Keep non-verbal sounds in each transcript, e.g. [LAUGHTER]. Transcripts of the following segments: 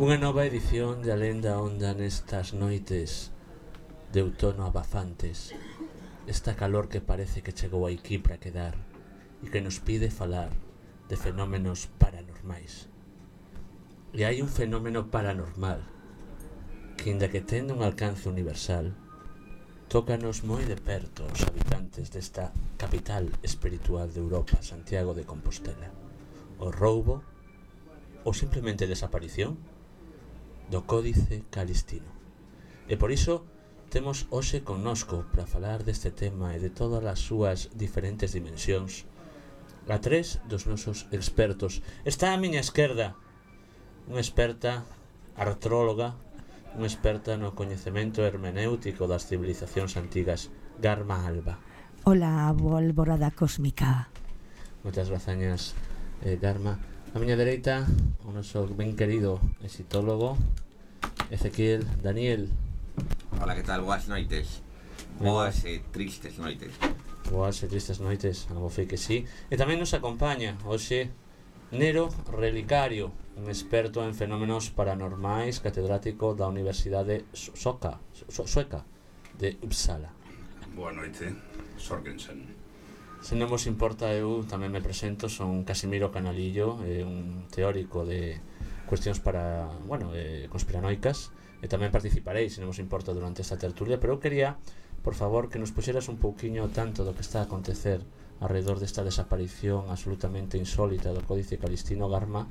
Unha nova edición de Alenda Onda nestas noites de outono abafantes. Esta calor que parece que chegou aquí para quedar e que nos pide falar de fenómenos paranormais. E hai un fenómeno paranormal que, inda que tende un alcance universal, tócanos moi de perto os habitantes desta capital espiritual de Europa, Santiago de Compostela. O roubo ou simplemente desaparición do Códice Calistino. E por iso temos hoxe connosco para falar deste tema e de todas as súas diferentes dimensións a tres dos nosos expertos. Está a miña esquerda unha experta artróloga, unha experta no coñecemento hermenéutico das civilizacións antigas, Garma Alba. Ola, volvorada cósmica. Moitas grazañas, eh, Garma. A miña dereita, o noso ben querido exitólogo Ezequiel Daniel. Hola, que tal? Boas noites. Boas e tristes noites. Boas e tristes noites, a fe que sí. E tamén nos acompaña hoxe Nero Relicario Un experto en fenómenos paranormais Catedrático da Universidade Soca, Sueca De Uppsala. Boa noite, Sorgensen. Se non vos importa, eu tamén me presento, son Casimiro Canalillo, eh, un teórico de cuestións para, bueno, eh, conspiranoicas, e tamén participarei, se non vos importa, durante esta tertulia, pero eu quería, por favor, que nos puxeras un pouquiño tanto do que está a acontecer alrededor desta desaparición absolutamente insólita do Códice Calistino Garma,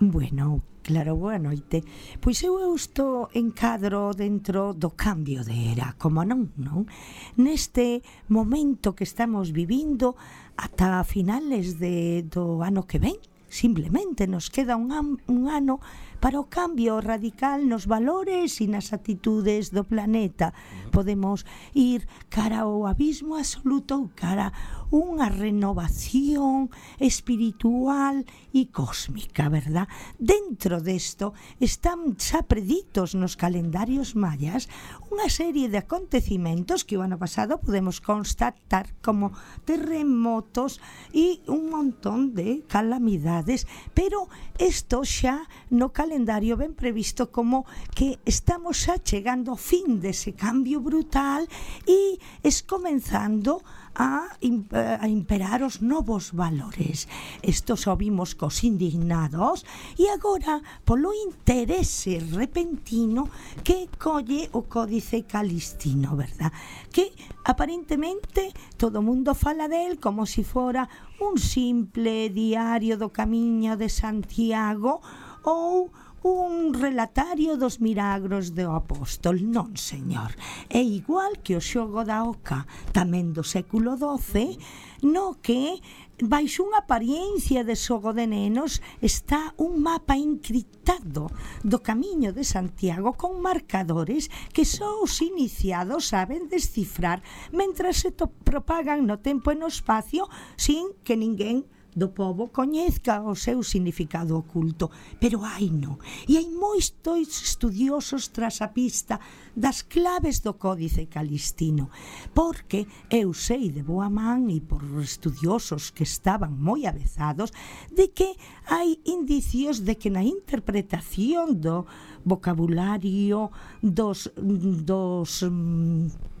Bueno, claro, boa noite. Pois eu, eu estou encadro dentro do cambio de era, como non, non? Neste momento que estamos vivindo ata finales de, do ano que ven, simplemente nos queda un, an, un ano para o cambio radical nos valores e nas actitudes do planeta. Podemos ir cara ao abismo absoluto ou cara unha renovación espiritual e cósmica, verdad? Dentro desto están xa preditos nos calendarios mayas unha serie de acontecimentos que o ano pasado podemos constatar como terremotos e un montón de calamidades, pero isto xa no calendario calendario ben previsto como que estamos xa chegando ao fin dese cambio brutal e es comenzando a, eh, a imperar os novos valores. Isto xa vimos cos indignados e agora polo interese repentino que colle o Códice Calistino, verdad? Que aparentemente todo mundo fala del como se si fora un simple diario do camiño de Santiago ou un relatario dos milagros do apóstol. Non, señor. É igual que o xogo da Oca, tamén do século XII, no que baixo unha apariencia de xogo de nenos está un mapa encriptado do camiño de Santiago con marcadores que só os iniciados saben descifrar mentras se propagan no tempo e no espacio sin que ninguén do povo coñezca o seu significado oculto, pero hai no, E hai moitos estudiosos tras a pista das claves do Códice Calistino, porque eu sei de boa man e por estudiosos que estaban moi avezados de que hai indicios de que na interpretación do vocabulario dos dos mm,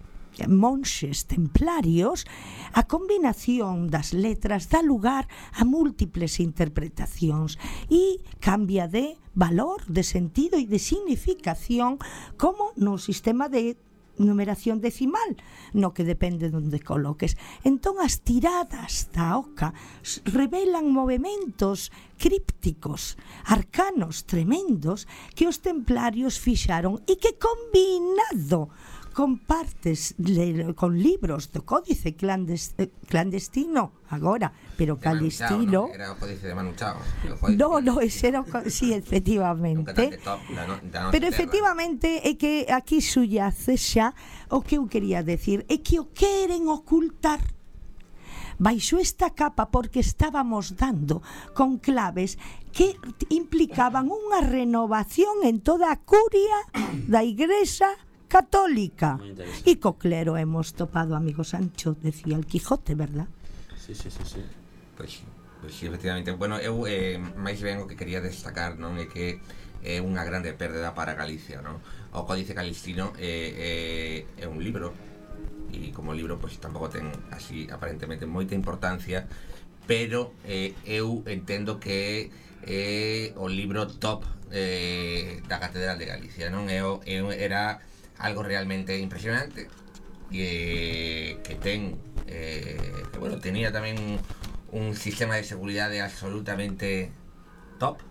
monxes templarios, a combinación das letras dá lugar a múltiples interpretacións e cambia de valor, de sentido e de significación como no sistema de numeración decimal, no que depende de onde coloques. Entón as tiradas da oca revelan movimentos crípticos, arcanos tremendos que os templarios fixaron e que combinado compartes le, con libros do Códice clandest, eh, clandestino agora, pero clandestino... Era o Códice de Manu Chao. No, no, ese era o, sí, efectivamente. Pero efectivamente é que aquí suyace xa o que eu quería decir, é que o queren ocultar. Baixo esta capa porque estábamos dando con claves que implicaban unha renovación en toda a curia da igrexa católica. E co clero hemos topado, amigo Sancho, decía el Quijote, verdad? Sí, sí, sí, sí. Pois, pois efectivamente. Bueno, eu eh, máis ben o que quería destacar, non? É que é unha grande perda para Galicia, non? O Códice Calistino é, eh, é, eh, é un libro e como libro pois tampouco ten así aparentemente moita importancia pero eh, eu entendo que é o libro top eh, da Catedral de Galicia non é, é era algo realmente impresionante que, que ten eh, que bueno, tenía tamén un sistema de seguridade absolutamente top,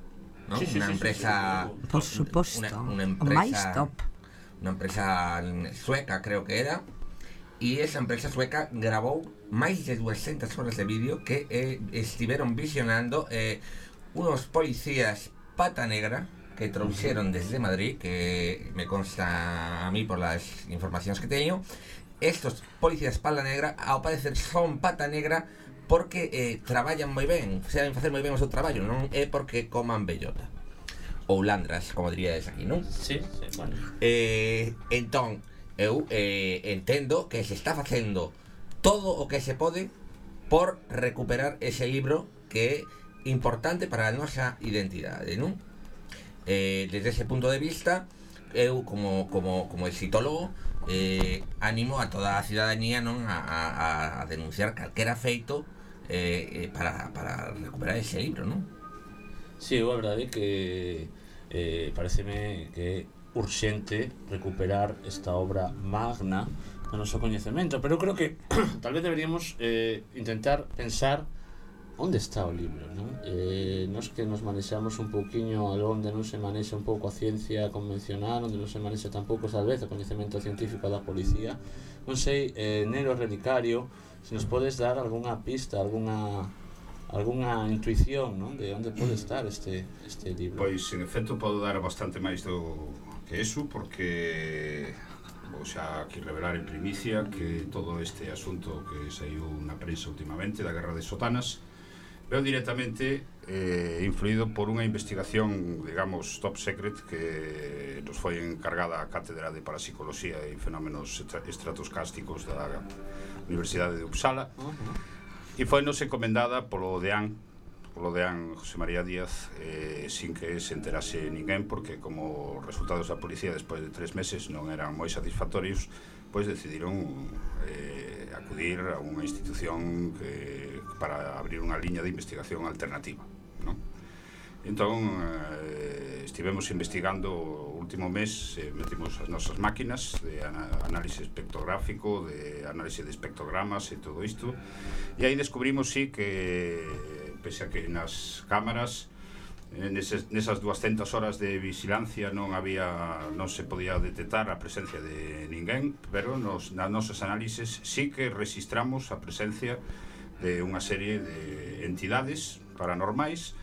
¿no? Sí, una sí, empresa sí, Por suposto. una, una empresa top. una empresa sueca creo que era e esa empresa sueca grabou máis de 200 horas de vídeo que eh, estiveron visionando eh, unos policías pata negra que trouxeron desde Madrid, que me consta a mí por las informacións que teño, estos policías pala negra, ao parecer son pata negra porque eh, traballan moi ben, saben facer moi ben o seu traballo, non é porque coman bellota ou landras, como diríades aquí, non? Sí, sí, bueno. Eh, entón, eu eh, entendo que se está facendo todo o que se pode por recuperar ese libro que é importante para a nosa identidade, non? eh, desde ese punto de vista, eu como, como, como exitólogo eh, animo a toda a cidadanía non a, a, a denunciar calquera feito eh, eh, para, para recuperar ese libro, non? Sí, a verdade é que eh, pareceme que é urxente recuperar esta obra magna do noso coñecemento, pero creo que [CLEARS THROAT] tal vez deberíamos eh, intentar pensar onde está o libro, non? Eh, nos que nos manexamos un pouquiño onde non se manexa un pouco a ciencia convencional, onde non se manexa tampouco, tal vez, o coñecemento científico da policía. Non sei, eh, Nero Relicario, se nos podes dar algunha pista, algunha algunha intuición, non? De onde pode estar este, este libro. Pois, en efecto, podo dar bastante máis do que eso, porque vou xa aquí revelar en primicia que todo este asunto que saiu na prensa últimamente da Guerra de Sotanas, veo directamente eh, influído por unha investigación, digamos, top secret que nos foi encargada a Cátedra de Parapsicología e Fenómenos Estratoscásticos da Universidade de Uppsala uh -huh. e foi nos encomendada polo DEAN polo deán José María Díaz eh, sin que se enterase ninguén porque como resultados da policía despois de tres meses non eran moi satisfactorios pois decidiron eh, acudir a unha institución que, para abrir unha liña de investigación alternativa. Non? Entón, eh, estivemos investigando o último mes, eh, metimos as nosas máquinas de análise espectrográfico, de análise de espectrogramas e todo isto, e aí descubrimos, sí, que, pese a que nas cámaras, Eh, neses, nesas 200 horas de vigilancia non había non se podía detectar a presencia de ninguén, pero nos, nas nosas análises sí que registramos a presencia de unha serie de entidades paranormais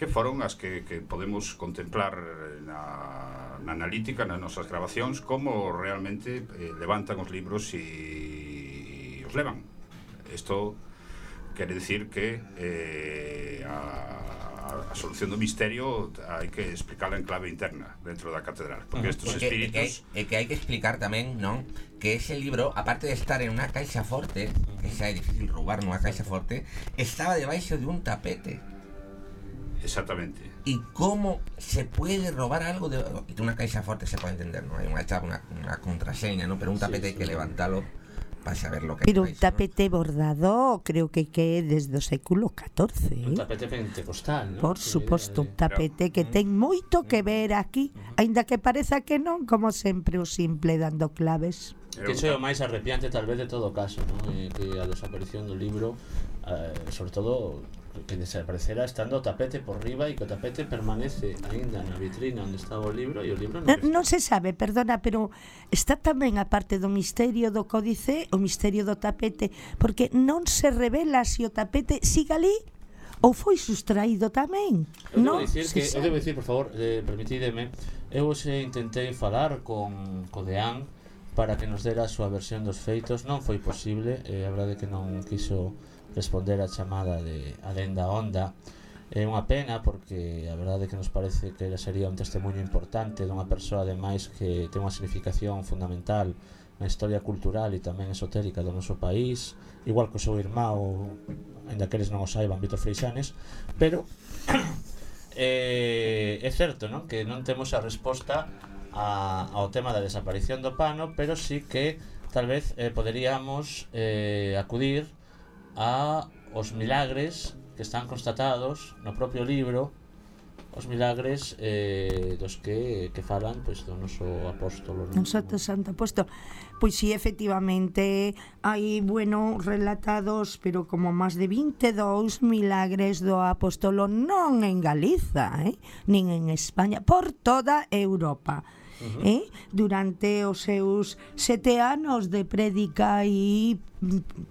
que foron as que, que podemos contemplar na, na analítica, nas nosas grabacións, como realmente eh, levantan os libros e, os levan. Isto quere decir que eh, a a solución do misterio hai que explicarla en clave interna dentro da catedral, porque estes É que, é, que, espíritus... é que hai que explicar tamén, non? Que ese libro, aparte de estar en unha caixa forte, que xa é difícil roubar nunha caixa forte, estaba debaixo de un tapete. Exactamente. E como se puede robar algo de de unha caixa forte se pode entender, non? Hai unha chave, unha, unha contraseña, non? Pero un tapete sí. que levantalo para saber lo que Pero un tapete ¿no? bordado creo que que desde o século XIV. ¿eh? Un tapete pentecostal, ¿no? Por que suposto, un tapete que ten ¿eh? moito que ver aquí, aínda que pareza que non, como sempre o simple dando claves. Que iso é o máis arrepiante talvez de todo o caso, non? E eh, que a desaparición do libro, eh, sobre todo que desaparecerá estando o tapete por riba e que o tapete permanece aínda na vitrina onde estaba o libro e o libro non, no, non se sabe, perdona, pero está tamén a parte do misterio do códice, o misterio do tapete, porque non se revela se o tapete siga ali ou foi sustraído tamén. Eu non, debo dicir, que, sabe. eu debo dicir, por favor, eh, permitideme, eu hoxe intentei falar con co Deán para que nos dera a súa versión dos feitos, non foi posible, eh, a verdade que non quiso responder a chamada de Alenda Onda. É unha pena porque a verdade que nos parece que sería un testemunho importante dunha persoa ademais que ten unha significación fundamental na historia cultural e tamén esotérica do noso país, igual que o seu irmão, ainda que eles non o saiban, Vito Freixanes, pero [COUGHS] eh, é certo non que non temos a resposta a, ao tema da desaparición do pano, pero sí que tal vez eh, poderíamos eh, acudir a os milagres que están constatados no propio libro os milagres eh, dos que, que falan pois, do noso apóstolo. Non? Santo, santo apóstolo. Pois sí, efectivamente, hai, bueno, relatados, pero como máis de 22 milagres do apóstolo non en Galiza, eh? nin en España, por toda Europa uh -huh. eh? durante os seus sete anos de prédica e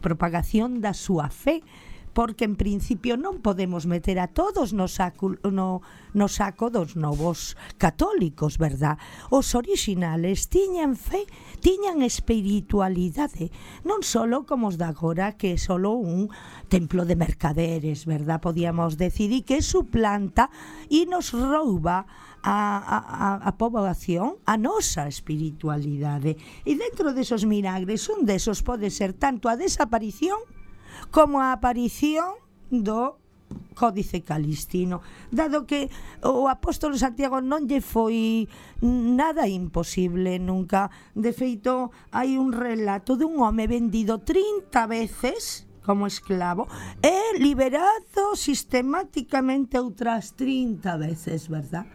propagación da súa fe. Uh porque en principio non podemos meter a todos no saco, no, no saco dos novos católicos, verdad? Os orixinales tiñan fe, tiñan espiritualidade, non solo como os de agora que é solo un templo de mercaderes, verdad? Podíamos decidir e que suplanta e nos rouba a, a, a poboación a nosa espiritualidade. E dentro desos milagres, un desos pode ser tanto a desaparición como a aparición do Códice Calistino, dado que o apóstolo Santiago non lle foi nada imposible nunca. De feito, hai un relato dun home vendido 30 veces como esclavo e liberado sistemáticamente outras 30 veces, verdad?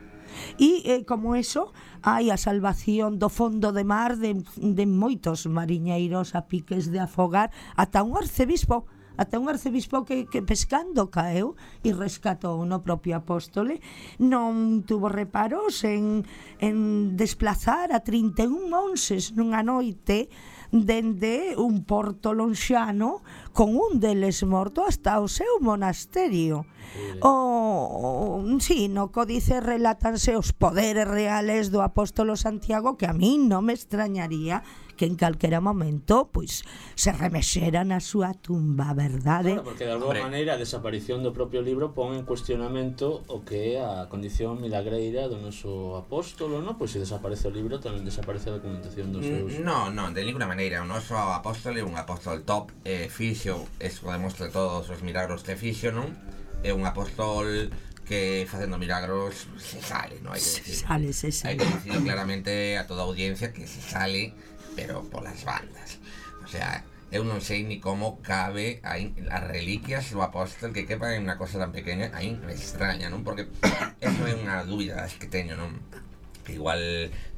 E eh, como eso, hai a salvación do fondo de mar de, de moitos mariñeiros a piques de afogar ata un arcebispo Até un arcebispo que, que pescando caeu e rescatou no propio apóstole non tuvo reparos en, en desplazar a 31 monses nunha noite dende un porto lonxano con un deles morto hasta o seu monasterio. O, o si, sí, no códice relatanse os poderes reales do apóstolo Santiago que a min non me extrañaría que en calquera momento pois se remexera na súa tumba, verdade? Claro, porque de alguma maneira a desaparición do propio libro pon en cuestionamento o que é a condición milagreira do noso apóstolo, non? Pois se desaparece o libro tamén desaparece a documentación dos seus... Non, non, de ninguna maneira, o noso apóstolo é un apóstol top, eh, fixo, eso demostra todos os milagros que fixo, non? É un apóstol que facendo milagros se sale, non hai que decir. Se sale, se sale. Hai que decir claramente a toda a audiencia que se sale pero polas bandas. O sea, eu non sei ni como cabe aí as reliquias do apóstol que quepan en unha cosa tan pequena, aí me extraña, non? Porque [COUGHS] eso é unha dúbida que teño, non? Que igual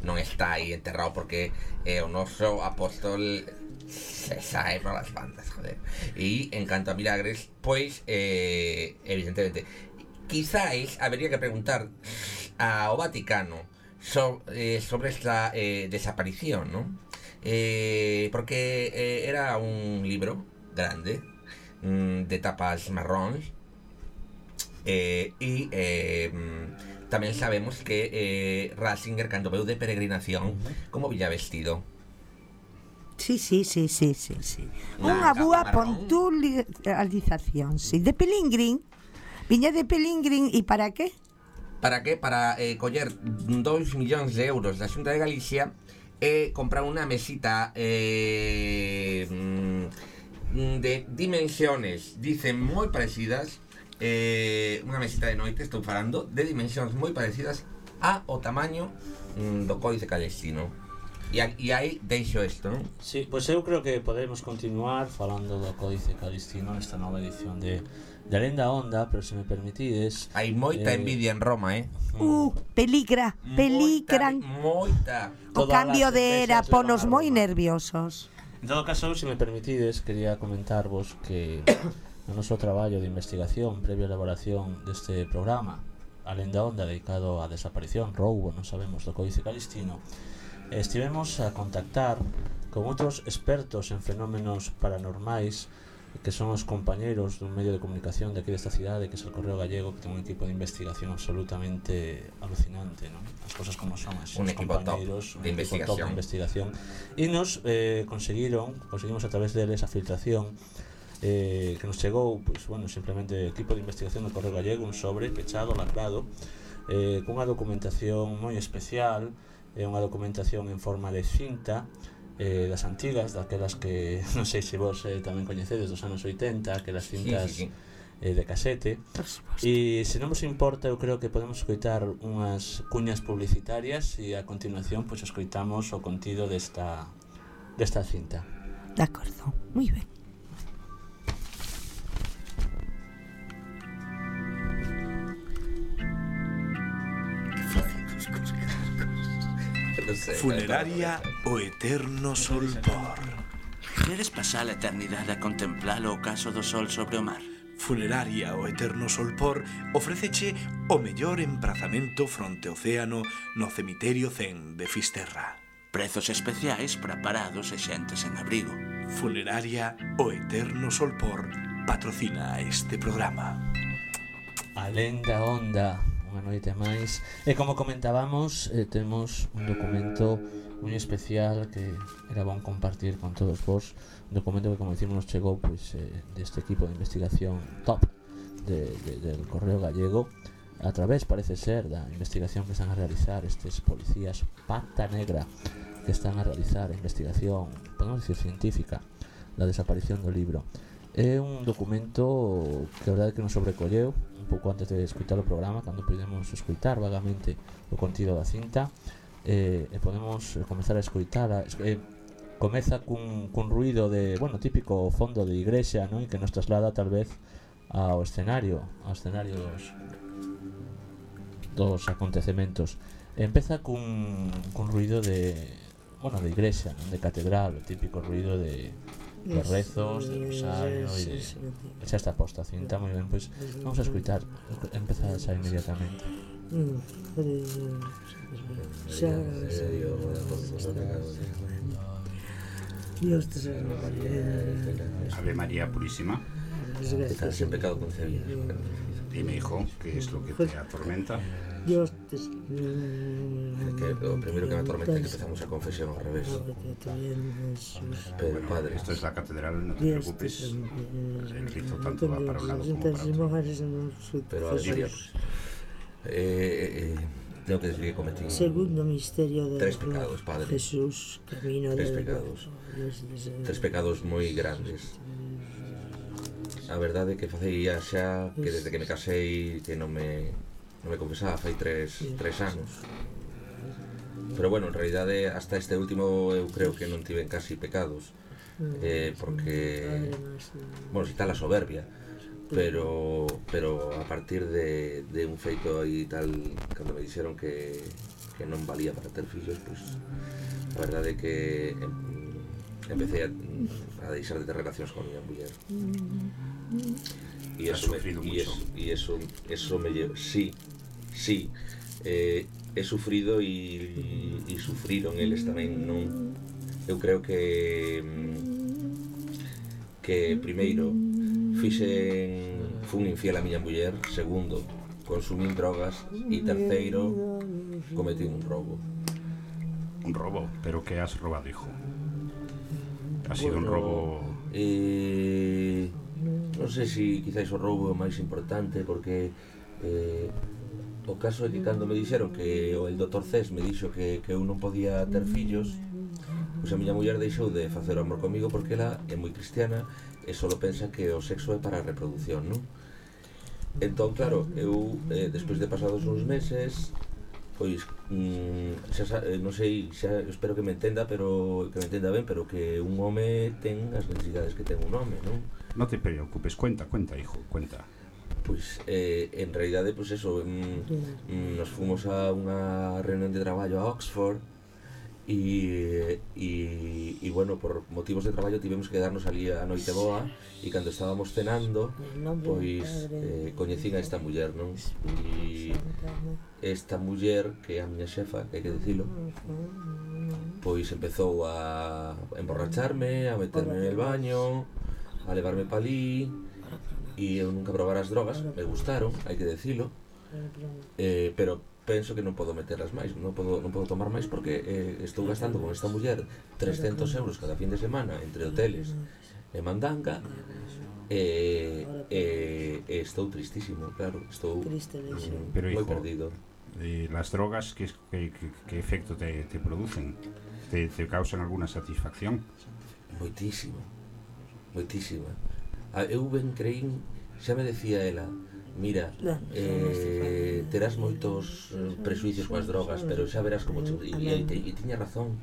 non está aí enterrado porque é o noso apóstol se sae por las bandas, joder. E en canto a milagres, pois, eh, evidentemente, quizáis habería que preguntar ao Vaticano so, eh, sobre esta eh, desaparición, non? eh, porque eh, era un libro grande, mm, de tapas marrón, eh, y eh, mm, también sabemos que eh, Ratzinger cantó de peregrinación como Villa Vestido. Sí, sí, sí, sí, sí, sí. Unha boa puntualización, sí. De Pelingrin, viña de Pelingrin e para qué? Para qué? Para eh, coller 2 millóns de euros da Xunta de Galicia e comprar unha mesita eh, mm, de dimensiones, dicen moi parecidas, eh, unha mesita de noite, falando, de dimensións moi parecidas a o tamaño mm, do códice calestino. E, e aí deixo isto, non? Sí, pois eu creo que podemos continuar falando do códice calistino nesta nova edición de de lenda onda, pero se me permitides... Hai moita eh, envidia en Roma, eh? Mm. Uh, peligra, peligran. Moita, moita. O cambio de era ponos moi nerviosos. En todo caso, se me permitides, quería comentarvos que [COUGHS] no noso traballo de investigación previa elaboración deste programa, A lenda onda dedicado á desaparición, roubo, non sabemos, do Códice Calistino, estivemos a contactar con outros expertos en fenómenos paranormais que son os compañeiros dun medio de comunicación de aquí desta cidade que é o Correo Gallego que ten un equipo de investigación absolutamente alucinante non? as cosas como son as, un equipo top de investigación. top de investigación e nos eh, conseguiron conseguimos a través deles a filtración eh, que nos chegou pues, bueno, simplemente equipo de investigación do Correo Gallego un sobre pechado, lacrado eh, cunha documentación moi especial eh, unha documentación en forma de cinta eh, das antigas, daquelas que [LAUGHS] non sei se vos eh, tamén coñecedes dos anos 80, aquelas cintas sí, sí, sí. Eh, de casete. E se non vos importa, eu creo que podemos escoitar unhas cuñas publicitarias e a continuación pois pues, escoitamos o contido desta desta cinta. De acordo, moi ben. Funeraria o eterno solpor. Queres pasar a eternidade a contemplar o ocaso do sol sobre o mar? Funeraria o eterno solpor ofréceche o mellor emprazamento fronte océano no cemiterio Zen de Fisterra. Prezos especiais para parados e xentes en abrigo. Funeraria o eterno solpor patrocina este programa. Alén da onda unha noite máis E eh, como comentábamos, eh, temos un documento moi especial que era bon compartir con todos vos. Un documento que, como decimos, nos chegou pois, pues, eh, deste equipo de investigación top de, de, del Correo Gallego. A través, parece ser, da investigación que están a realizar estes policías Pata Negra que están a realizar a investigación, podemos decir, científica da desaparición do libro. É un documento que a verdade que nos sobrecolleu un pouco antes de escutar o programa cando podemos escutar vagamente o contido da cinta eh, e podemos comezar a escutar a, eh, comeza cun, cun ruido de bueno típico fondo de igrexa non? que nos traslada tal vez ao escenario ao escenario dos, dos acontecementos empeza cun, cun ruido de bueno, de igrexa, non? de catedral, o típico ruido de de rezos, de rosario e de... Xa está posta cinta, moi ben, pois vamos a escutar, empeza xa inmediatamente. Dios te salve Ave María Purísima, Estás en pecado concebido. dime hijo, ¿qué es lo que te atormenta? Dios te Que lo primero que me atormenta es que empezamos a confesión al revés. Pero padre, esto es la catedral, no te preocupes. El rito tanto va para un lado como para otro. pero a ver, María, pues, eh, eh, tengo que decir que cometí Segundo misterio de Tres pecados, Padre. Jesús, camino Tres pecados. tres pecados moi grandes. A verdade é que facía xa que desde que me casei que non me non me confesaba fai tres, tres anos. Pero bueno, en realidade hasta este último eu creo que non tive casi pecados mm, eh, porque eh. bueno, si está a soberbia pero pero a partir de, de un feito aí tal cando me dixeron que, que non valía para ter fillos pois pues, a verdade é que em, empecé a, a deixar de ter relacións con miña muller. Mm, mm, Has eso me, y eso, y eso, eso me llevó, sí, sí, eh, he sufrido e, e sufriron eles tamén, non? Eu creo que mm, que primeiro fixen fun infiel a miña muller, segundo consumín drogas e terceiro cometí un robo. Un robo, pero ¿qué has robado, hijo? Ha sido un robo... Eh, non sei se si, quizáis o roubo é máis importante porque eh, o caso é que cando me dixeron que o el doutor Cés me dixo que, que eu non podía ter fillos pois a miña muller deixou de facer o amor comigo porque ela é moi cristiana e só pensa que o sexo é para a reproducción, non? Entón, claro, eu, eh, despois de pasados uns meses, pois mm, xa, eh, non sei, xa espero que me entenda, pero que me entenda ben, pero que un home ten as necesidades que ten un home, non? Non te preocupes, cuenta, cuenta, hijo, cuenta. Pois eh, en realidade, pois eso, mm, mm, nos fomos a unha reunión de traballo a Oxford, E, e, e bueno, por motivos de traballo tivemos que darnos ali a noite boa e cando estábamos cenando pois eh, coñecín a esta muller non? e esta muller que é a miña xefa, que hai que dicilo pois empezou a emborracharme, a meterme en el baño a levarme palí e eu nunca probara as drogas, me gustaron, hai que dicilo eh, pero penso que non podo meterlas máis, non podo, non podo tomar máis porque eh, estou gastando con esta muller 300 euros cada fin de semana entre hoteles e mandanga e, e, e estou tristísimo, claro, estou mm, Pero, moi perdido. E las drogas que, que, que, efecto te, te producen? Te, te causan alguna satisfacción? Moitísima, moitísima. A, eu ben creín, xa me decía ela, mira, eh, terás moitos eh, prejuicios coas drogas, pero xa verás como... E, e, e tiña razón.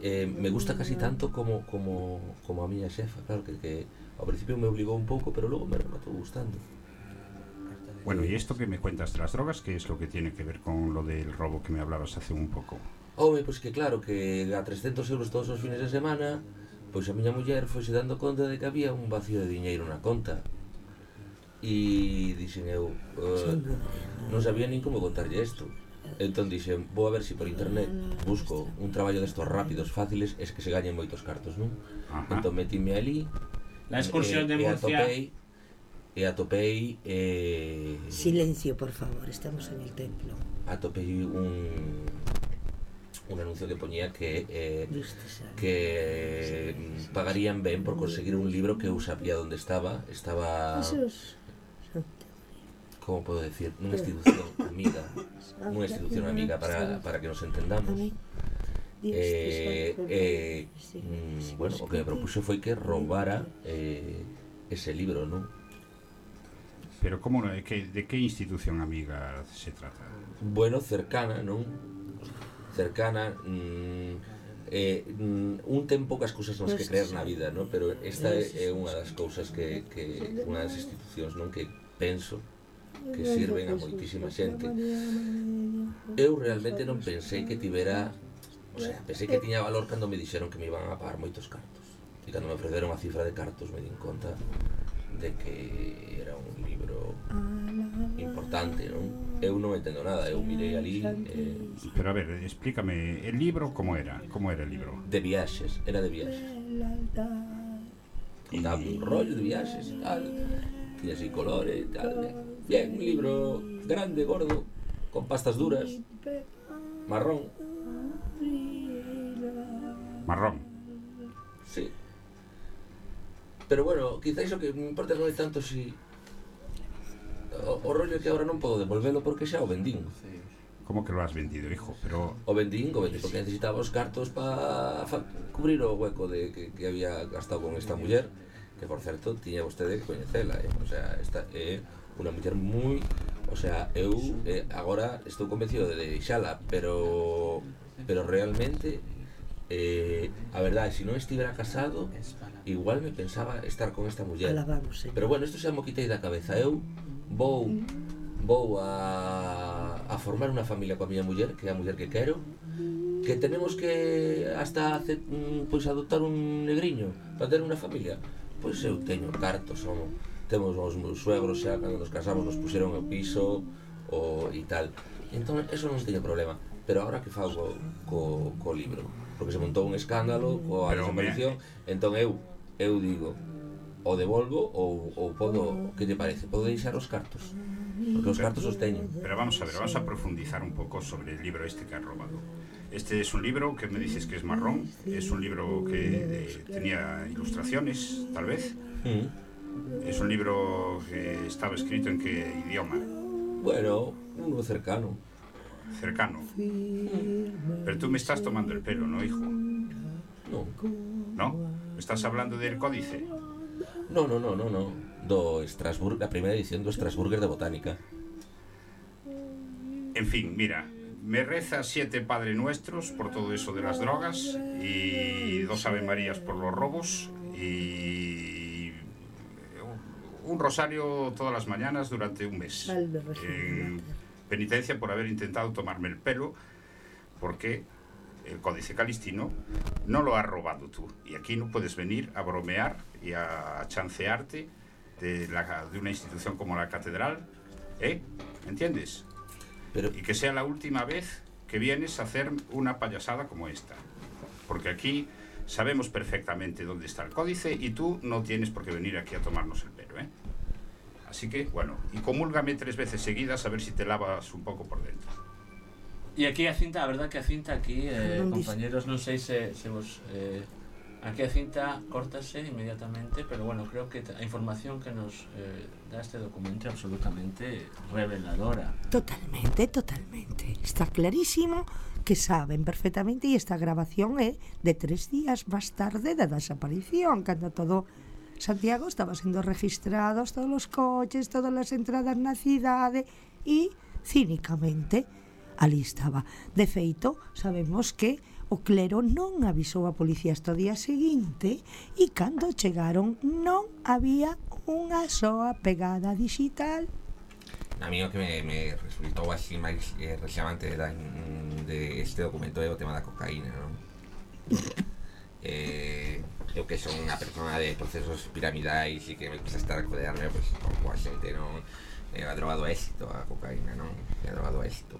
Eh, me gusta casi tanto como, como, como a miña xefa, claro, que, que ao principio me obligou un pouco, pero logo me rematou gustando. Bueno, y esto que me cuentas de las drogas, ¿qué es lo que tiene que ver con lo del robo que me hablabas hace un poco? Home, pois pues que claro, que a 300 euros todos os fines de semana, pois pues a miña muller foise dando conta de que había un vacío de diñeiro na conta. E dixen eu, uh, non sabía nin como contarlle isto. Entón dixen, vou a ver se si por internet busco un traballo destos rápidos, fáciles, es que se gañen moitos cartos, non? Ajá. Entón metime ali. La excursión eh, de Murcia. E atopei, e atopei... Eh, Silencio, por favor, estamos en el templo. Atopei un, un anuncio que poñía que eh, que mm, pagarían ben por conseguir un libro que eu sabía onde estaba, estaba [LAUGHS] como podo decir? unha institución amiga, unha institución amiga para, para que nos entendamos. Eh, eh, mm, bueno, o que me propuxo foi que robara eh, ese libro, ¿no? Pero ¿cómo, de, qué, ¿de qué institución amiga se trata? Bueno, cercana, ¿no? Cercana... mm, eh, mm, un ten poucas cousas nas que creer na vida, non? pero esta é, é unha das cousas que, que unha das institucións non que penso que sirven a moitísima xente eu realmente non pensei que tivera o sea, pensei que tiña valor cando me dixeron que me iban a pagar moitos cartos e cando me ofreceron a cifra de cartos me din conta de que era un libro importante, non? Eu non entendo nada, eu mirei ali eh... Pero a ver, explícame, el libro como era? Como era el libro? De viaxes, era de viaxes Contaba un rollo de viaxes e tal tiña así colores e tal, ¿eh? bien. un libro grande, gordo, con pastas duras, marrón. Marrón. Sí. Pero bueno, quizáis o que me importa non é tanto si... O, o rollo é que agora non podo devolvelo porque xa o vendín. Como que lo has vendido, hijo? Pero... O vendín, o vendín, porque necesitaba os cartos para cubrir o hueco de que, que había gastado con esta muller que por certo tiña vostede que coñecela eh? o sea, esta é unha muller moi o sea, eu eh, agora estou convencido de deixala pero pero realmente eh, a verdade, se non estivera casado igual me pensaba estar con esta muller. Alabamos, pero bueno, isto xa mo quitei da cabeza. Eu vou vou a, a formar unha familia coa miña muller que é a muller que quero que tenemos que hasta hacer, pois adoptar un negriño para ter unha familia pois eu teño cartos, son temos os meus suegros xa cando nos casamos nos puxeron o piso o e tal. Entón eso non teño problema, pero agora que fago co, co, libro, porque se montou un escándalo coa pero, desaparición, entón eu eu digo, o devolvo ou, ou podo, que te parece? Podo deixar os cartos? Porque os pero, cartos os teño. Pero vamos a ver, vamos a profundizar un pouco sobre o libro este que has robado. Este es un libro que me dices que es marrón, es un libro que eh, tenía ilustraciones, tal vez. Mm. Es un libro que estaba escrito en qué idioma, Bueno, uno cercano. cercano. Pero tú me estás tomando el pelo, ¿no, hijo? No. ¿No? ¿Me estás hablando del códice? No, no, no, no, no. Do Strasbourg, la primera edición do Strasburger de Botánica. En fin, mira, me reza siete Padre Nuestros por todo eso de las drogas y dos Ave Marías por los robos y un rosario todas las mañanas durante un mes. En penitencia por haber intentado tomarme el pelo porque el Códice Calistino no lo has robado tú y aquí no puedes venir a bromear y a chancearte de, la, de una institución como la catedral, ¿eh? ¿Entiendes? Pero, y que sea la última vez que vienes a hacer una payasada como esta. Porque aquí sabemos perfectamente dónde está el códice y tú no tienes por qué venir aquí a tomarnos el pelo, ¿eh? Así que, bueno, y comúlgame tres veces seguidas a ver si te lavas un poco por dentro. E aquí a cinta, a verdad que a cinta aquí, eh, compañeros, sei se, se vos eh, Aquí a cinta córtase inmediatamente, pero bueno, creo que a información que nos eh, da este documento é absolutamente reveladora. Totalmente, totalmente. Está clarísimo que saben perfectamente e esta grabación é de tres días máis tarde da desaparición, cando todo Santiago estaba sendo registrados todos os coches, todas as entradas na cidade e, cínicamente, ali estaba. De feito, sabemos que O clero non avisou a policía hasta o día seguinte e cando chegaron non había unha soa pegada digital. A mí o que me, me resultou así máis eh, relevante era de este documento é o tema da cocaína, non? [LAUGHS] eh, eu que son unha persona de procesos piramidais e que me gusta estar a codearme pois, pues, con a xente, non? Eh, a droga do éxito, a cocaína, non? A droga do éxito.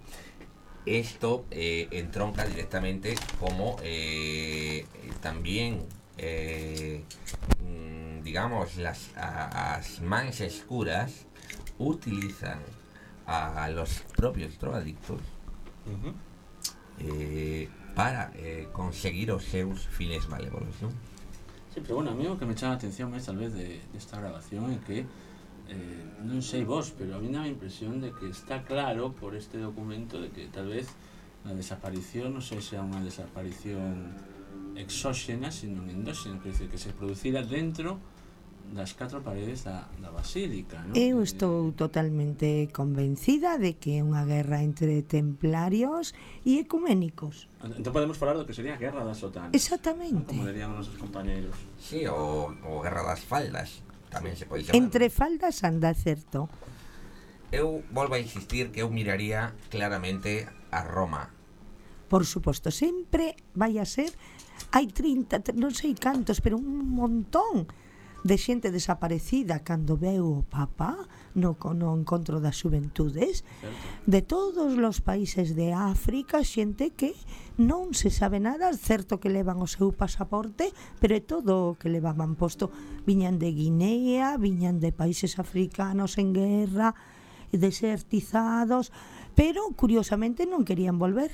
Esto eh, entronca directamente como eh, también eh, mm, digamos las, a, as mans escuras utilizan a los propios drogadictos uh -huh. para conseguir os seus fines malévolos ¿no? Sí, pero bueno, a mí o que me chama a atención es tal vez de, de esta grabación é que eh, non sei vos, pero a mí dá a impresión de que está claro por este documento de que tal vez a desaparición non sei se é unha desaparición exóxena, sino endóxena, quer dizer, que se producira dentro das catro paredes da, da basílica non? Eu estou totalmente convencida de que é unha guerra entre templarios e ecuménicos. Entón podemos falar do que sería a guerra das sotanas Exactamente. Non? Como dirían os nosos compañeros Si, sí, o, o guerra das faldas tamén se pode chamar. Entre faldas anda certo. Eu volvo a insistir que eu miraría claramente a Roma. Por suposto, sempre vai a ser hai 30, non sei cantos, pero un montón de xente desaparecida cando veu o papá no, no encontro das xuventudes. De todos os países de África xente que non se sabe nada certo que levan o seu pasaporte pero é todo o que levaban posto. Viñan de Guinea viñan de países africanos en guerra desertizados pero curiosamente non querían volver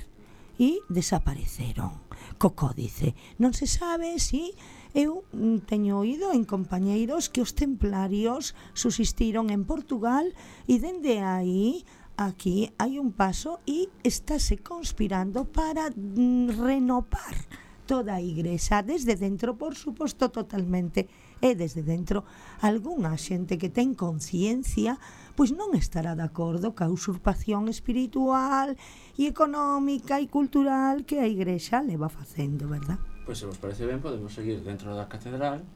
e desapareceron. Co códice non se sabe si Eu mm, teño oído en compañeiros que os templarios subsistiron en Portugal e dende aí aquí hai un paso e estáse conspirando para mm, renovar toda a igrexa desde dentro, por suposto, totalmente e desde dentro algunha xente que ten conciencia pois non estará de acordo ca usurpación espiritual e económica e cultural que a igrexa leva facendo, verdad? Pois se vos parece ben, podemos seguir dentro da catedral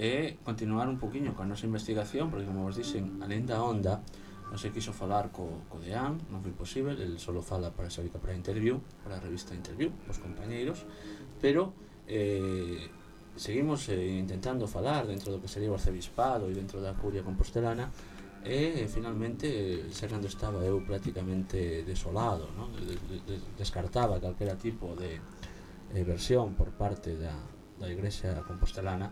e continuar un poquinho coa nosa investigación, porque como vos dixen, alén da onda, non se quiso falar co, co deán, non foi posible, el solo fala para esa para a interview, para a revista Interview, os compañeiros, pero eh, seguimos eh, intentando falar dentro do que sería o arcebispado e dentro da curia compostelana, e eh, finalmente Serrando estaba eu prácticamente desolado, non? De, de, de, descartaba calquera tipo de, eh, versión por parte da, da Igrexa Compostelana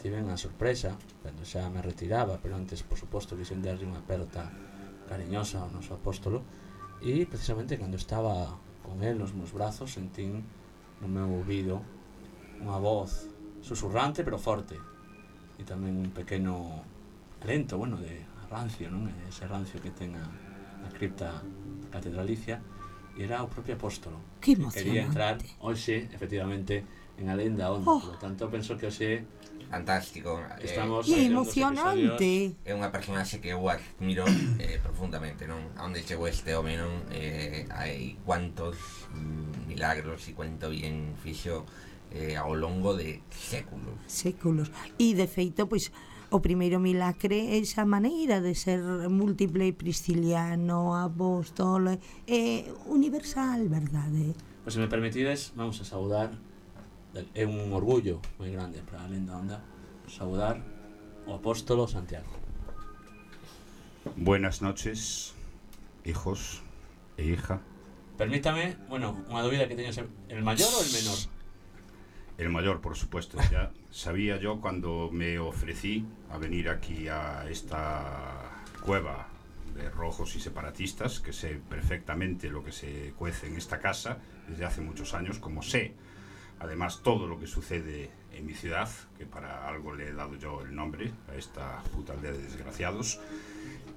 tiven a sorpresa cando xa me retiraba pero antes por suposto quixen darlle unha aperta cariñosa ao noso apóstolo e precisamente cando estaba con el nos meus brazos sentín no meu ouvido unha voz susurrante pero forte e tamén un pequeno lento, bueno, de rancio, non? Ese rancio que ten a, a cripta catedralicia era o propio apóstolo que, que quería entrar hoxe, efectivamente, en a lenda onda. Oh. Por lo tanto, penso que hoxe fantástico. Estamos eh, emocionante. É unha personaxe que eu admiro eh, profundamente, non? A onde chegou este home, non? Eh, hai cuantos milagros e cuanto bien fixo eh, ao longo de séculos. Séculos. E de feito, pois, pues, o primeiro milagre é esa maneira de ser múltiple prisciliano, apóstolo, é universal, verdade? Pois se me permitides, vamos a saudar é un orgullo moi grande para a lenda onda saudar o apóstolo Santiago. Buenas noches, hijos e hija. Permítame, bueno, unha dúbida que teño, el maior ou el menor? El mayor, por supuesto. Ya sabía yo cuando me ofrecí a venir aquí a esta cueva de rojos y separatistas, que sé perfectamente lo que se cuece en esta casa desde hace muchos años, como sé además todo lo que sucede en mi ciudad, que para algo le he dado yo el nombre a esta puta aldea de desgraciados,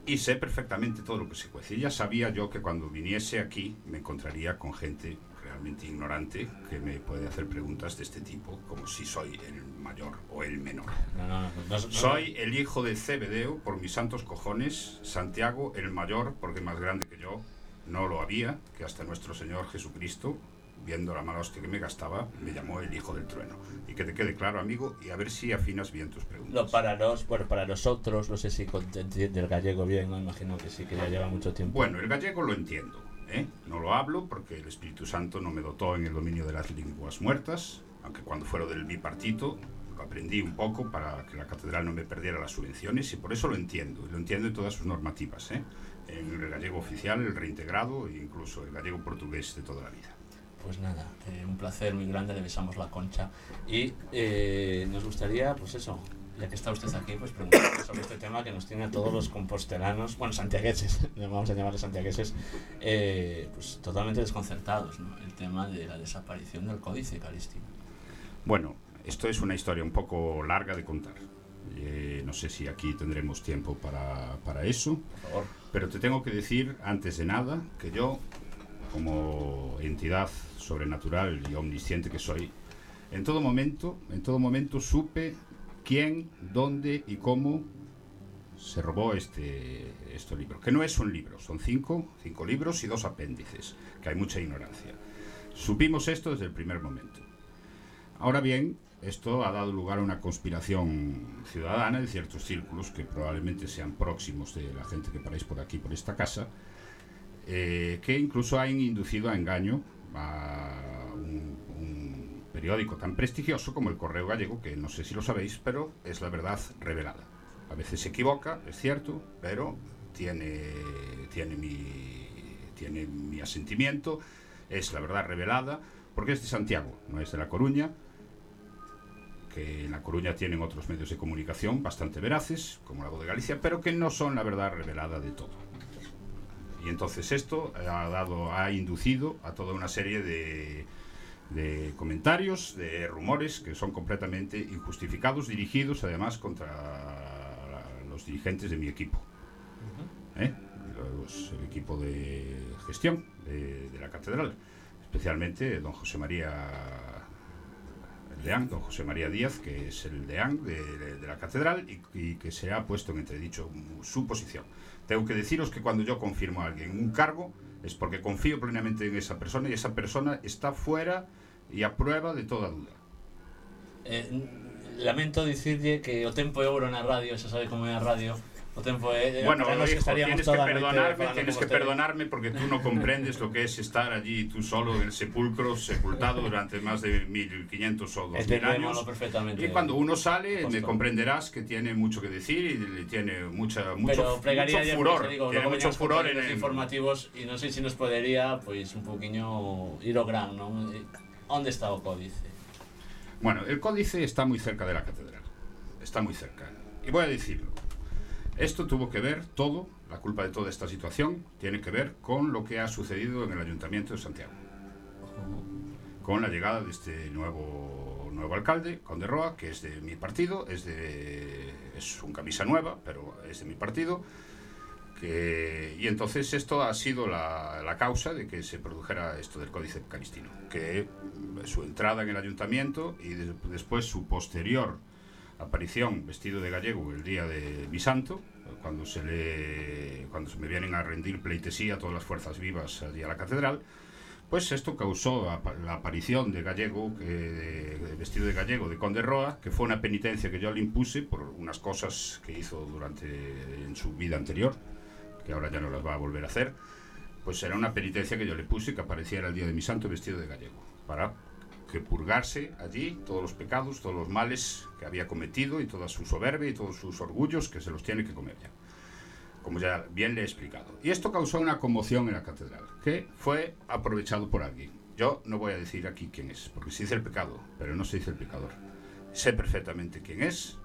y sé perfectamente todo lo que se cuece. Ya sabía yo que cuando viniese aquí me encontraría con gente realmente ignorante que me puede hacer preguntas de este tipo, como si soy el mayor o el menor. No, no, no, no, no. Soy el hijo de Cebedeo, por mis santos cojones, Santiago el mayor, porque más grande que yo, no lo había, que hasta nuestro Señor Jesucristo, viendo la mala hostia que me gastaba, me llamó el hijo del trueno. Y que te quede claro, amigo, y a ver si afinas bien tus preguntas. No, para nos, bueno, para nosotros, no sé si entiende el gallego bien, no imagino que sí, que ya lleva mucho tiempo. Bueno, el gallego lo entiendo. ¿eh? No lo hablo porque el Espíritu Santo no me dotó en el dominio de las lenguas muertas, aunque cuando fuera del bipartito aprendí un poco para que la catedral no me perdiera las subvenciones y por eso lo entiendo, y lo entiendo en todas sus normativas. ¿eh? En el gallego oficial, el reintegrado e incluso el gallego portugués de toda la vida. Pues nada, eh, un placer muy grande, le besamos la concha. Y eh, nos gustaría, pues eso, ya que está usted aquí, pues preguntarle sobre este tema que nos tiene a todos los compostelanos, bueno, santiagueses, [LAUGHS] vamos a llamarles santiagueses, eh, pues totalmente desconcertados, ¿no? El tema de la desaparición del códice calistino. Bueno, esto es una historia un poco larga de contar. Eh, no sé si aquí tendremos tiempo para, para eso. Por favor. Pero te tengo que decir, antes de nada, que yo, como entidad sobrenatural y omnisciente que soy, en todo momento, en todo momento supe quién, dónde y cómo se robó este, este libro. Que no es un libro, son cinco, cinco libros y dos apéndices, que hay mucha ignorancia. Supimos esto desde el primer momento. Ahora bien, esto ha dado lugar a una conspiración ciudadana en ciertos círculos que probablemente sean próximos de la gente que paráis por aquí, por esta casa, eh, que incluso han inducido a engaño a un, periódico tan prestigioso como el Correo Gallego, que no sé si lo sabéis, pero es la verdad revelada. A veces se equivoca, es cierto, pero tiene, tiene, mi, tiene mi asentimiento, es la verdad revelada, porque es de Santiago, no es de La Coruña, que en La Coruña tienen otros medios de comunicación bastante veraces, como la voz de Galicia, pero que no son la verdad revelada de todo. Y entonces esto ha, dado, ha inducido a toda una serie de, de comentarios, de rumores que son completamente injustificados, dirigidos además contra los dirigentes de mi equipo. ¿eh? Los- el equipo de gestión de, de la catedral, especialmente don José María deán, don José María Díaz, que es el de, de- de la catedral y, y que se ha puesto en entredicho su posición. Tengo que deciros que cuando yo confirmo a alguien un cargo es porque confío plenamente en esa persona y esa persona está fuera y a prueba de toda duda. Eh, lamento dicirlle que o tempo é ouro na radio, xa sabe como é a radio. Tempo é... Bueno, tienes que perdonarme, tienes que perdonarme porque tú no comprendes lo que es estar allí tú solo en el sepulcro, sepultado durante más de 1500 o 2000 Entendémoslo años. Y cuando uno sale, me Justo. comprenderás que tiene mucho que decir y tiene mucha, mucho, mucho furor. digo, tiene mucho furor en el, informativos e non sei se nos podería pois un poquinho ir gran, non? Eh, Onde está o códice? Bueno, el códice está muy cerca de la catedral. Está muy cerca. Y voy a decirlo. Esto tuvo que ver todo, la culpa de toda esta situación, tiene que ver con lo que ha sucedido en el Ayuntamiento de Santiago. Con la llegada de este nuevo, nuevo alcalde, Conde Roa, que es de mi partido, es, de, es un camisa nueva, pero es de mi partido. Y entonces esto ha sido la, la causa de que se produjera esto del Códice Calistino, que su entrada en el ayuntamiento y de- después su posterior aparición vestido de gallego el día de mi santo, cuando se le cuando se me vienen a rendir pleitesía todas las fuerzas vivas allí a la catedral, pues esto causó la aparición de gallego, vestido de gallego de Conde Roa, que fue una penitencia que yo le impuse por unas cosas que hizo durante en su vida anterior, que ahora ya no las va a volver a hacer. Pues era una penitencia que yo le puse que apareciera el día de mi santo vestido de gallego, para que purgarse allí todos los pecados, todos los males que había cometido y toda su soberbia y todos sus orgullos que se los tiene que comer ya. Como ya bien le he explicado. Y esto causó una conmoción en la catedral, que fue aprovechado por alguien. Yo no voy a decir aquí quién es, porque se dice el pecado, pero no se dice el pecador. Sé perfectamente quién es,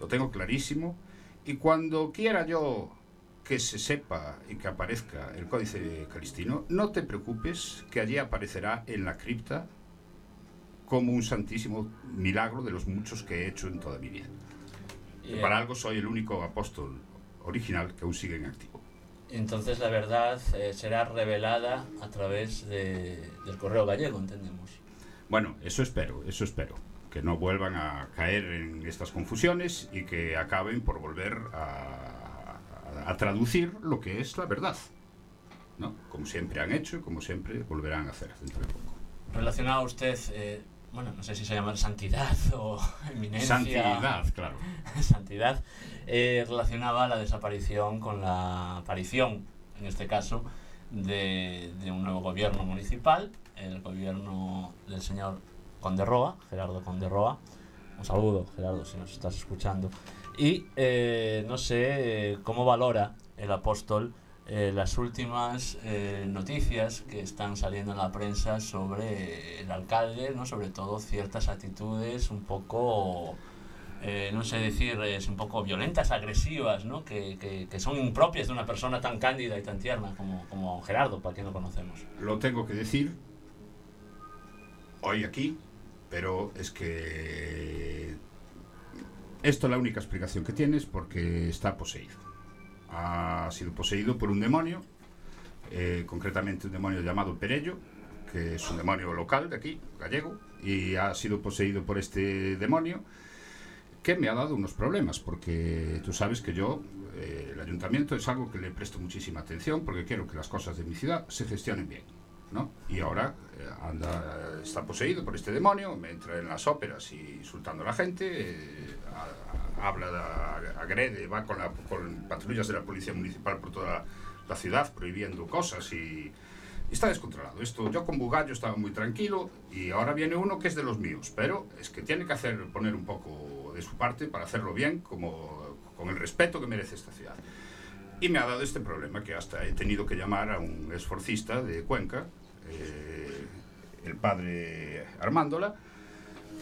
lo tengo clarísimo, y cuando quiera yo que se sepa y que aparezca el códice calistino, no te preocupes que allí aparecerá en la cripta como un santísimo milagro de los muchos que he hecho en toda mi vida. Y, Para algo soy el único apóstol original que aún sigue en activo. Entonces la verdad eh, será revelada a través de- del correo gallego, entendemos. Bueno, eso espero, eso espero. Que no vuelvan a caer en estas confusiones y que acaben por volver a, a- a traducir lo que es la verdad. ¿no? Como siempre han hecho y como siempre volverán a hacer dentro de poco. Relacionado a usted, eh, bueno, no sé si se llama santidad o [LAUGHS] eminencia. Santidad, claro. [LAUGHS] santidad, eh, relacionaba la desaparición con la aparición, en este caso, de, de un nuevo gobierno municipal, el gobierno del señor Conderroa, Gerardo Conderroa. Un saludo, Gerardo, si nos estás escuchando. Y eh, no sé eh, cómo valora el apóstol eh, las últimas eh, noticias que están saliendo en la prensa sobre el alcalde, ¿no? sobre todo ciertas actitudes un poco eh, no sé decir, es un poco violentas, agresivas, ¿no? Que, que, son impropias de una persona tan cándida y tan tierna como, como Gerardo, para quien lo conocemos. Lo tengo que decir hoy aquí, pero es que esto es la única explicación que tienes porque está poseído. Ha sido poseído por un demonio, eh, concretamente un demonio llamado Perello, que es un demonio local de aquí, gallego, y ha sido poseído por este demonio que me ha dado unos problemas, porque tú sabes que yo, eh, el ayuntamiento es algo que le presto muchísima atención, porque quiero que las cosas de mi ciudad se gestionen bien. ¿no? Y ahora eh, anda, está poseído por este demonio, me entra en las óperas insultando a la gente, eh, habla, agrede, va con, la, con patrullas de la policía municipal por toda la ciudad prohibiendo cosas y, y está descontrolado. Esto, yo con Bugallo estaba muy tranquilo y ahora viene uno que es de los míos, pero es que tiene que hacer, poner un poco de su parte para hacerlo bien, como, con el respeto que merece esta ciudad. Y me ha dado este problema que hasta he tenido que llamar a un esforcista de Cuenca, eh, el padre Armándola,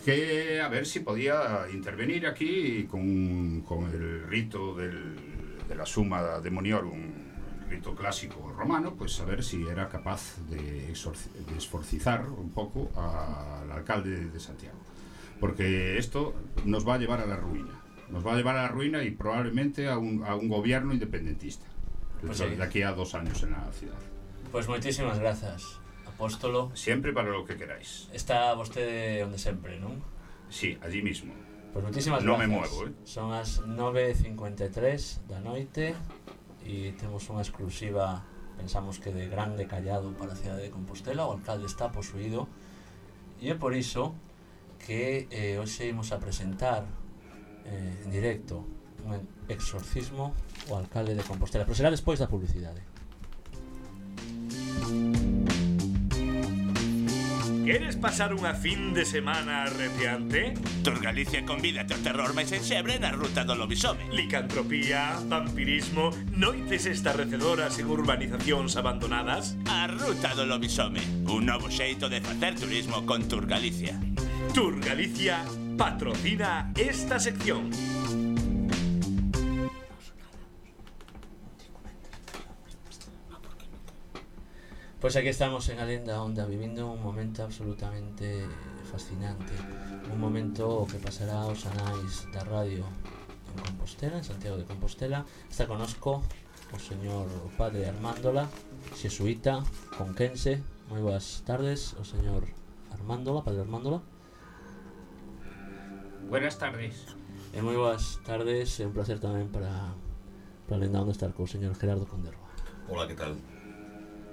que a ver si podía intervenir aquí con, con el rito del- de la suma demoniorum, el rito clásico romano, pues a ver si era capaz de, de esforcizar un poco al alcalde de Santiago. Porque esto nos va a llevar a la ruina. Nos va a llevar a la ruina y probablemente a un, a un gobierno independentista. Pues sí. de aquí a dos años en la ciudad. Pues muchísimas gracias, Apóstolo. Sempre para lo que queráis. Está vostede onde sempre, non? Sí, allí mismo. Pois pues muchísimas no gracias. Non me muevo, eh? Son as 9.53 da noite e temos unha exclusiva, pensamos que de grande callado para a cidade de Compostela, o alcalde está posuído e é por iso que eh, hoxe imos a presentar eh, en directo un exorcismo o alcalde de Compostela, pero será despois da publicidade. Eh. Queres pasar unha fin de semana arrepiante? Tur Galicia convídate ao terror máis enxebre na ruta do lobisome. Licantropía, vampirismo, noites estarrecedoras en urbanizacións abandonadas? A ruta do lobisome. Un novo xeito de facer turismo con Tur Galicia. Tur Galicia patrocina esta sección. Pois aquí estamos en a lenda onda vivindo un momento absolutamente fascinante. Un momento que pasará aos anais da radio en Compostela, en Santiago de Compostela. Está conosco o señor o padre Armándola, xesuita, conquense. Moi boas tardes, o señor Armándola, padre Armándola. Buenas tardes. Eh, e moi boas tardes, é un placer tamén para, para a onda estar co señor Gerardo Conderva. Hola, que tal?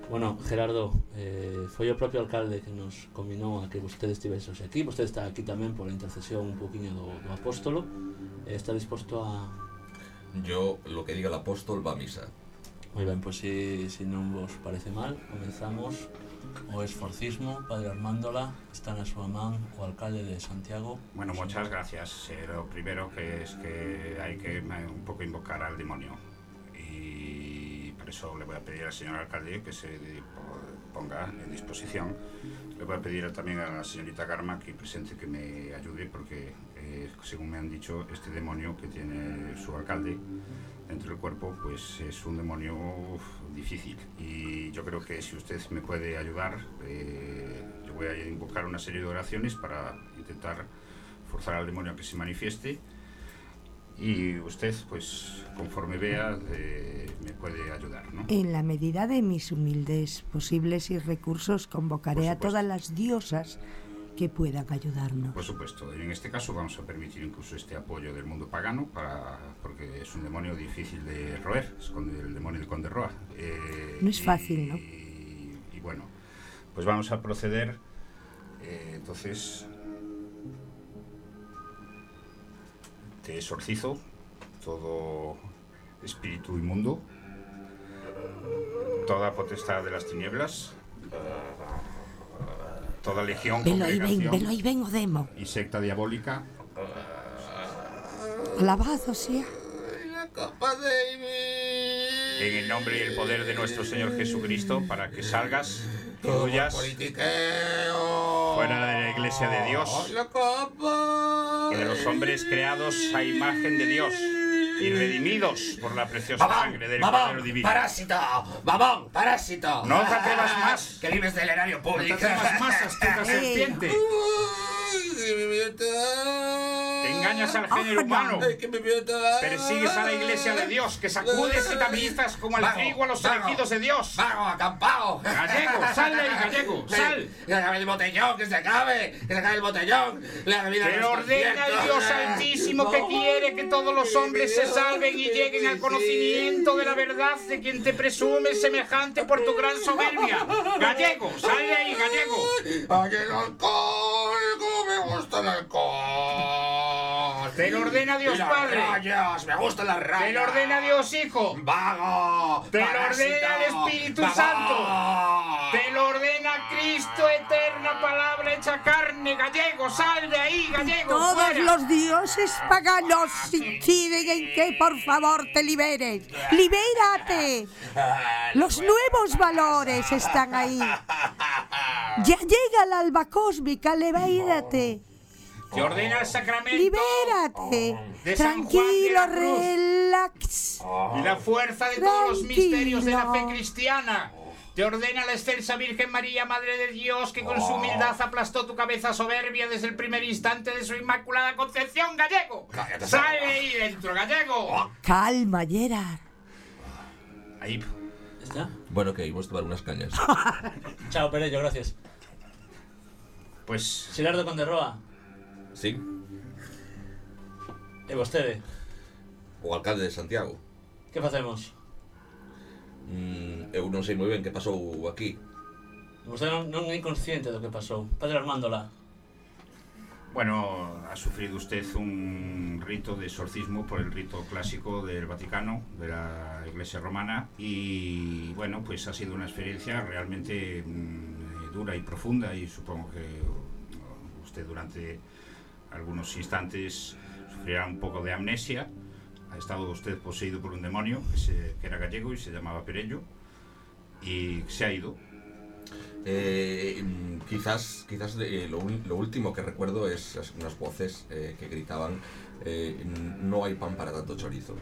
Bueno, Gerardo, eh, foi o propio alcalde que nos combinou a que vostede estivese hoxe aquí. Vostede está aquí tamén por intercesión un poquinho do, do apóstolo. Eh, está disposto a... Yo, lo que diga el apóstol va a misa. Moi ben, pois se si, si non vos parece mal, comenzamos o esforcismo, Padre Armándola, está na súa man o alcalde de Santiago. Bueno, muchas gracias. Eh, lo primero que es que hay que un poco invocar al demonio. Y eso le voy a pedir al señor alcalde que se ponga en disposición. Le voy a pedir también a la señorita Garma que presente que me ayude porque, eh, según me han dicho, este demonio que tiene su alcalde entre el cuerpo, pues es un demonio uf, difícil. Y yo creo que si usted me puede ayudar, eh, yo voy a invocar una serie de oraciones para intentar forzar al demonio a que se manifieste. Y usted, pues, conforme vea, eh, me puede ayudar, ¿no? En la medida de mis humildes posibles y recursos, convocaré a todas las diosas que puedan ayudarnos. Por supuesto, y en este caso vamos a permitir incluso este apoyo del mundo pagano, para, porque es un demonio difícil de roer, es el demonio del conde Roa. Eh, No es y- fácil, ¿no? Y, y bueno, pues vamos a proceder. eh, entonces, te exorcizo todo espíritu inmundo, toda potestad de las tinieblas, toda legión, Velo ben, congregación velo aí ben o demo. y secta diabólica. Alabado sea. en el nombre y el poder de nuestro Señor Jesucristo para que salgas y huyas fuera de la iglesia de Dios de los hombres creados a imagen de Dios y redimidos por la preciosa sangre del Cordero ¡Babón! Divino. ¡Parásito! ¡Babón! ¡Parásito! No te atrevas [LAUGHS] más. ¡Que vives del erario No te público! atrevas más, astuta [LAUGHS] serpiente. Engañas al género humano. Persigues a la iglesia de Dios, que sacudes y tamizas como el trigo a los elegidos de Dios. ¡Vago, acampado! Gallego, sal de ahí, gallego, sal. Que se acabe el botellón, que se acabe, que se acabe el botellón. Los ordena el. Dios Altísimo que quiere que todos los hombres se salven y lleguen al conocimiento de la verdad de quien te presume semejante por tu gran soberbia. Gallego, sal de ahí, gallego. ¡Ay, el alcohol! ¡Cómo me gusta el alcohol! Te lo ordena Dios Padre. rayas! ¡Me gustan las rayas! Te lo ordena Dios Hijo. ¡Vago! Te lo ordena el Espíritu babón. Santo. Te lo ordena Cristo, eterna palabra hecha carne. Gallego, sal de ahí, gallego. Todos fuera. los dioses paganos inciden en que por favor te liberes. ¡Libérate! Los nuevos valores están ahí. Ya llega la alba cósmica, libérate. Te ordena el sacramento. Libérate. De San Juan de Tranquilo, la Cruz. relax. y la fuerza de todos los misterios de la fe Tranquilo. cristiana. Te ordena la excelsa Virgen María, Madre de Dios, que con su humildad aplastó tu cabeza soberbia desde el primer instante de su inmaculada concepción, gallego. Cállate, ¡Sale ahí dentro, gallego! Calma, Gerard. Ahí. ¿Está? Bueno, que íbamos a tomar unas cañas. [LAUGHS] Chao, Perello, gracias. Pues Silardo Conderroa, Sí? e vostede, O alcalde de Santiago. que facemos? Mm, eu non sei moi ben que pasou aquí. Vostede non, non é consciente do que pasou. Padre Armándola, Bueno, ha sufrido usted un rito de exorcismo por el rito clásico del Vaticano, de la Iglesia Romana, y bueno, pues ha sido una experiencia realmente mm, dura y profunda y supongo que usted durante algunos instantes sufrirá un poco de amnesia. Ha estado usted poseído por un demonio que, era gallego y se llamaba Perello y se ha ido. Eh, quizás quizás eh, lo, último que recuerdo es as- unas voces eh, que gritaban eh, "N- no hay pan para tanto chorizo.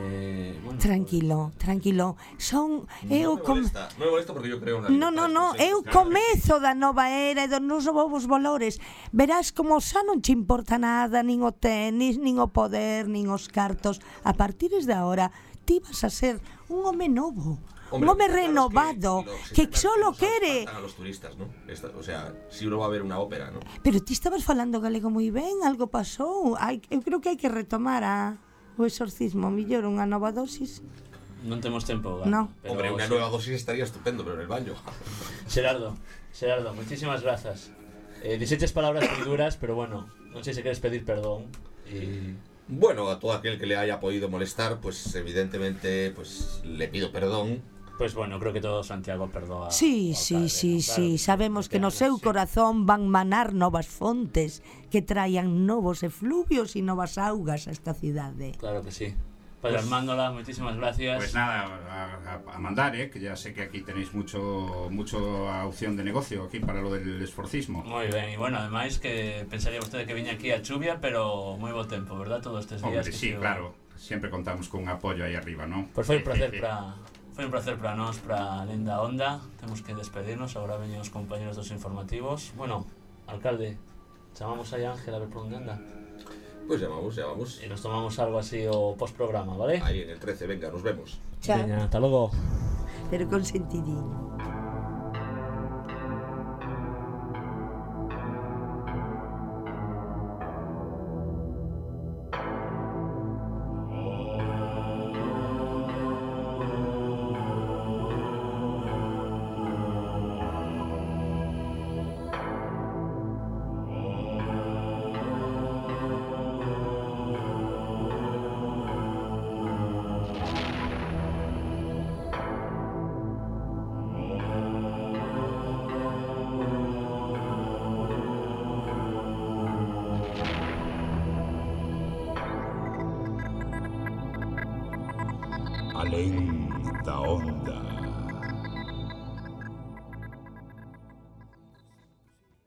Eh, bueno, tranquilo, tranquilo. Son eu no com... molesta, non me molesta porque eu creo na No, no, no, eu comezo da nova era e dos novos valores. Verás como xa non che importa nada, nin o tenis, nin o poder, nin os cartos. A partir de ahora ti vas a ser un home novo. Hombre, un home renovado que, que solo quere a los turistas, ¿no? Esta, o sea, si uno va a ver una ópera, ¿no? Pero ti estabas falando galego moi ben, algo pasou. Hai, eu creo que hai que retomar a o exorcismo, millor unha nova dosis. Non temos tempo, Ugar. No. Pero, Hombre, unha nova dosis estaría estupendo, pero en el baño. [LAUGHS] Gerardo, Gerardo, muchísimas grazas. Eh, diseches palabras moi duras, pero bueno, non sei se queres pedir perdón. Y... Bueno, a todo aquel que le haya podido molestar, pues evidentemente pues le pido perdón Pues bueno, creo que todo Santiago perdoa. Sí, sí, sí, claro, sí, sabemos que no seu corazón van manar novas fontes que traian novos efluvios e novas augas a esta cidade. Claro que sí. Padre pues, Armándola, muchísimas gracias. Pues nada, a, a, a mandar, ¿eh? que ya sé que aquí tenéis mucho mucho opción de negocio aquí para lo del esforcismo. Muy bien, y bueno, además que pensaría usted que viña aquí a chuvia, pero moi bo tempo, ¿verdad? Todos estes días. Hombre, que sí, sigo... claro, siempre contamos con un apoio aí arriba, ¿no? Pues foi un placer para Foi un placer para nós, para Lenda Onda. Temos que despedirnos, agora veñen os compañeros dos informativos. Bueno, alcalde, chamamos aí a Ángela a ver por onde anda. Pois pues llamamos, llamamos. E nos tomamos algo así o post-programa, vale? Aí en el 13, venga, nos vemos. Chao. Venga, hasta logo. Pero consentidiño.